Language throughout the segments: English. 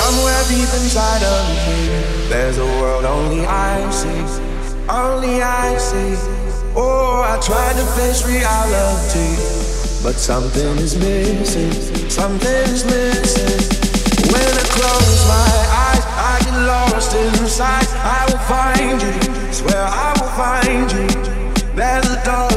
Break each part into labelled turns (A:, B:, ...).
A: Somewhere deep inside of me, there's a world only I see. Only I see. Oh, I try to face reality, but something is missing. Something's missing. When I close my eyes, I get lost inside. I will find you. Swear I will find you. There's a door.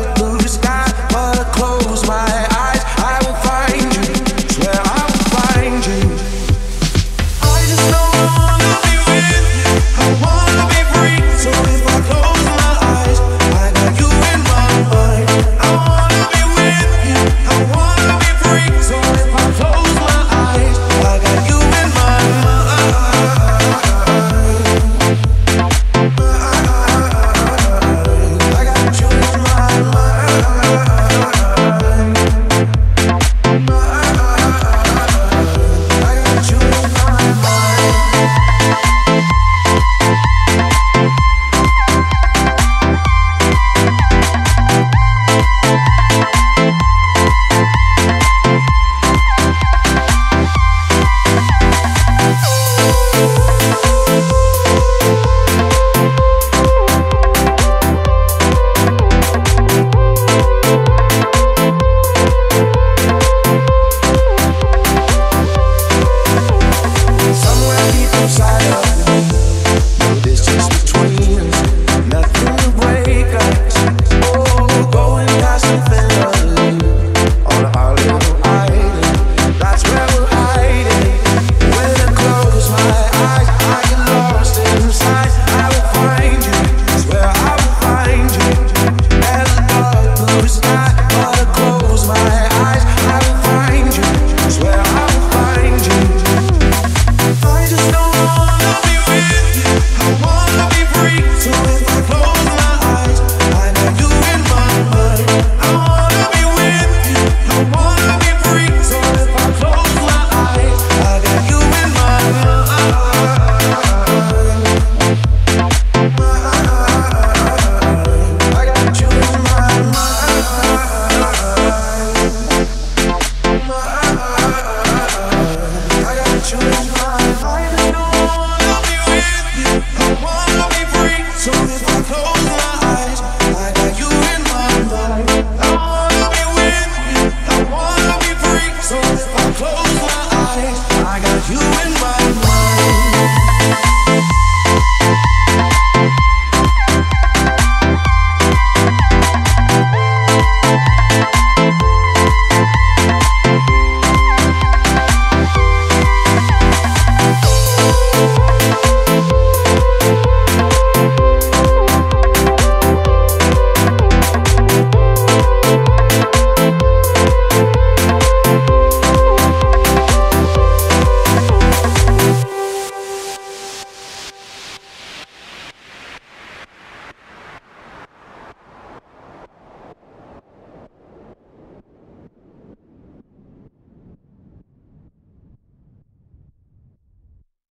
A: Bye.